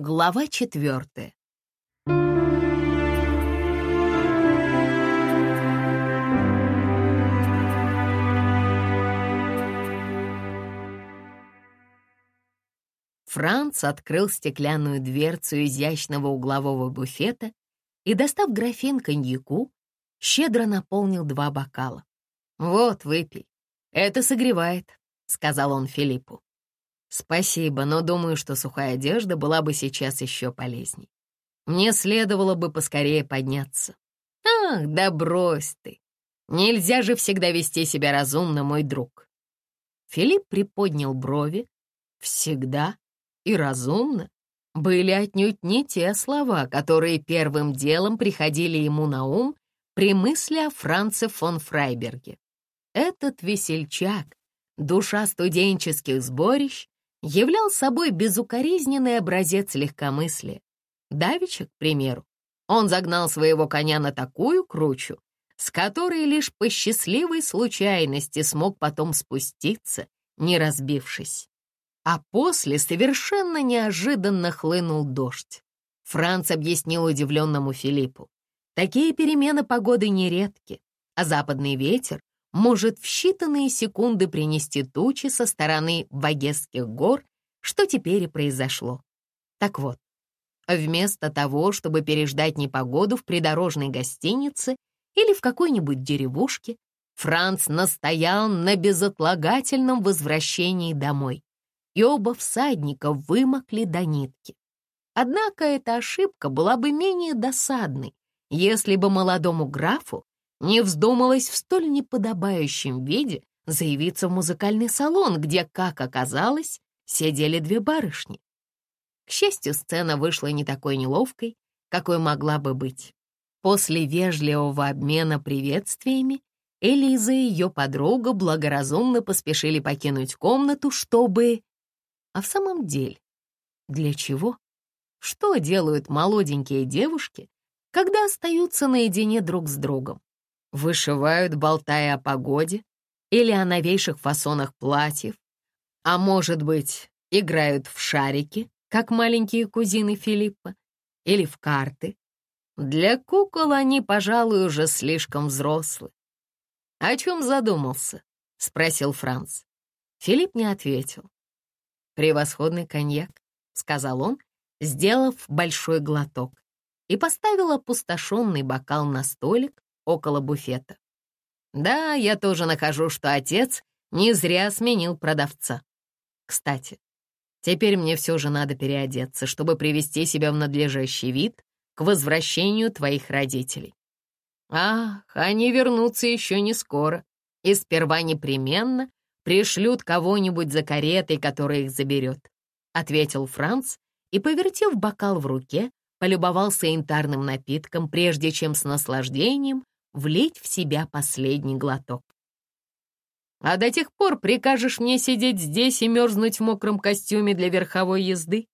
Глава четвертая. Франц открыл стеклянную дверцу изящного углового буфета и, достав графин коньяку, щедро наполнил два бокала. «Вот, выпей. Это согревает», — сказал он Филиппу. «Спасибо, но думаю, что сухая одежда была бы сейчас еще полезней. Мне следовало бы поскорее подняться». «Ах, да брось ты! Нельзя же всегда вести себя разумно, мой друг». Филипп приподнял брови. «Всегда и разумно» были отнюдь не те слова, которые первым делом приходили ему на ум при мысли о Франце фон Фрайберге. Этот весельчак, душа студенческих сборищ, являл собой безукоризненный образец легкомыслия. Давича, к примеру, он загнал своего коня на такую кручу, с которой лишь по счастливой случайности смог потом спуститься, не разбившись. А после совершенно неожиданно хлынул дождь. Франц объяснил удивленному Филиппу. Такие перемены погоды нередки, а западный ветер может в считанные секунды принести тучи со стороны Вагесских гор, что теперь и произошло. Так вот, вместо того, чтобы переждать непогоду в придорожной гостинице или в какой-нибудь деревушке, Франц настоял на безотлагательном возвращении домой и оба всадника вымокли до нитки. Однако эта ошибка была бы менее досадной, если бы молодому графу не вздумалось в столь неподобающем виде заявиться в музыкальный салон, где, как оказалось, сидели две барышни. К счастью, сцена вышла не такой неловкой, какой могла бы быть. После вежливого обмена приветствиями Элиза и ее подруга благоразумно поспешили покинуть комнату, чтобы а в самом деле, для чего? Что делают молоденькие девушки, когда остаются наедине друг с другом? Вышивают, болтая о погоде или о новейших фасонах платьев, а может быть, играют в шарики, как маленькие кузины Филиппа, или в карты. Для кукол они, пожалуй, уже слишком взрослы. «О чем задумался?» — спросил Франц. Филипп не ответил. «Превосходный коньяк», — сказал он, сделав большой глоток, и поставил опустошенный бокал на столик около буфета. «Да, я тоже нахожу, что отец не зря сменил продавца. Кстати, теперь мне все же надо переодеться, чтобы привести себя в надлежащий вид к возвращению твоих родителей. Ах, они вернутся еще не скоро, и сперва непременно пришлют кого-нибудь за каретой, которая их заберет», — ответил Франц и, повертев бокал в руке, полюбовался янтарным напитком, прежде чем с наслаждением влить в себя последний глоток. «А до тех пор прикажешь мне сидеть здесь и мерзнуть в мокром костюме для верховой езды?»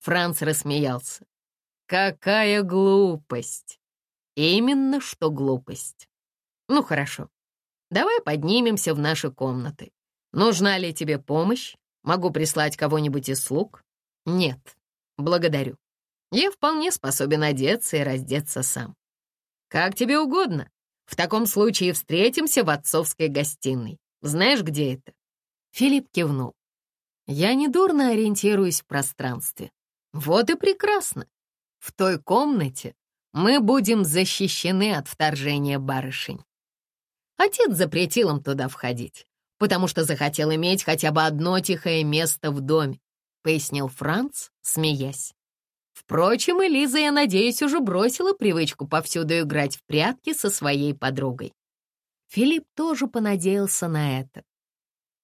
Франц рассмеялся. «Какая глупость!» «Именно что глупость. Ну хорошо, давай поднимемся в наши комнаты. Нужна ли тебе помощь? Могу прислать кого-нибудь из слуг? Нет, благодарю. Я вполне способен одеться и раздеться сам. Как тебе угодно. В таком случае встретимся в отцовской гостиной. Знаешь, где это? Филипп кивнул. Я недурно ориентируюсь в пространстве. Вот и прекрасно. В той комнате мы будем защищены от вторжения барышень. Отец запретил им туда входить потому что захотел иметь хотя бы одно тихое место в доме», — пояснил Франц, смеясь. Впрочем, Элиза, я надеюсь, уже бросила привычку повсюду играть в прятки со своей подругой. Филипп тоже понадеялся на это.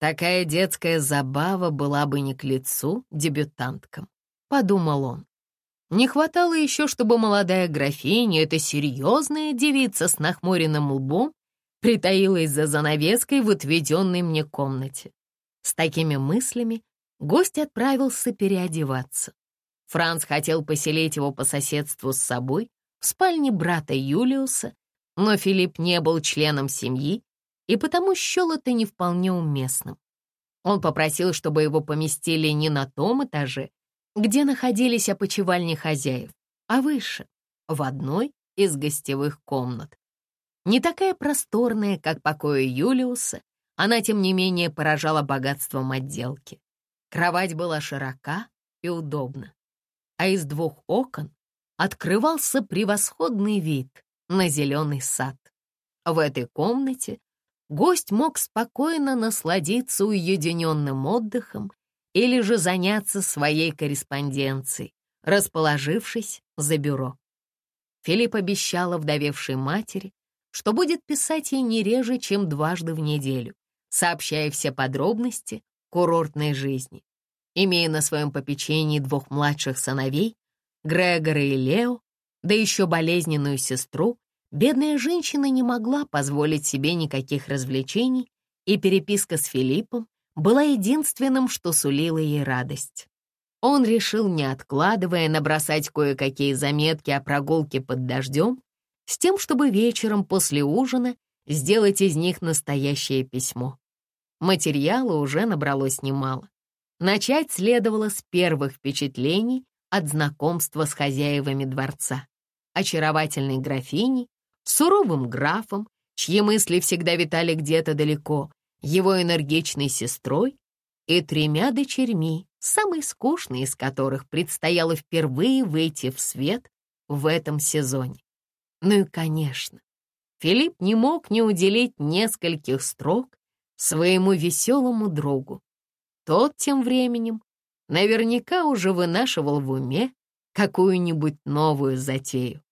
Такая детская забава была бы не к лицу дебютанткам, подумал он. Не хватало еще, чтобы молодая графиня, эта серьезная девица с нахмуренным лбом, притаилась за занавеской в отведенной мне комнате. С такими мыслями гость отправился переодеваться. Франц хотел поселить его по соседству с собой в спальне брата Юлиуса, но Филипп не был членом семьи и потому счел это не вполне уместным. Он попросил, чтобы его поместили не на том этаже, где находились опочивальни хозяев, а выше, в одной из гостевых комнат. Не такая просторная, как покои Юлиуса, она, тем не менее, поражала богатством отделки. Кровать была широка и удобна, а из двух окон открывался превосходный вид на зеленый сад. В этой комнате гость мог спокойно насладиться уединенным отдыхом или же заняться своей корреспонденцией, расположившись за бюро. Филипп обещал овдовевшей матери, что будет писать ей не реже, чем дважды в неделю, сообщая все подробности курортной жизни. Имея на своем попечении двух младших сыновей, Грегора и Лео, да еще болезненную сестру, бедная женщина не могла позволить себе никаких развлечений, и переписка с Филиппом была единственным, что сулило ей радость. Он решил, не откладывая, набросать кое-какие заметки о прогулке под дождем с тем, чтобы вечером после ужина сделать из них настоящее письмо. Материала уже набралось немало. Начать следовало с первых впечатлений от знакомства с хозяевами дворца, очаровательной графиней, суровым графом, чьи мысли всегда витали где-то далеко, его энергичной сестрой и тремя дочерьми, самой скучной из которых предстояло впервые выйти в свет в этом сезоне. Ну и, конечно, Филипп не мог не уделить нескольких строк своему веселому другу. Тот тем временем наверняка уже вынашивал в уме какую-нибудь новую затею.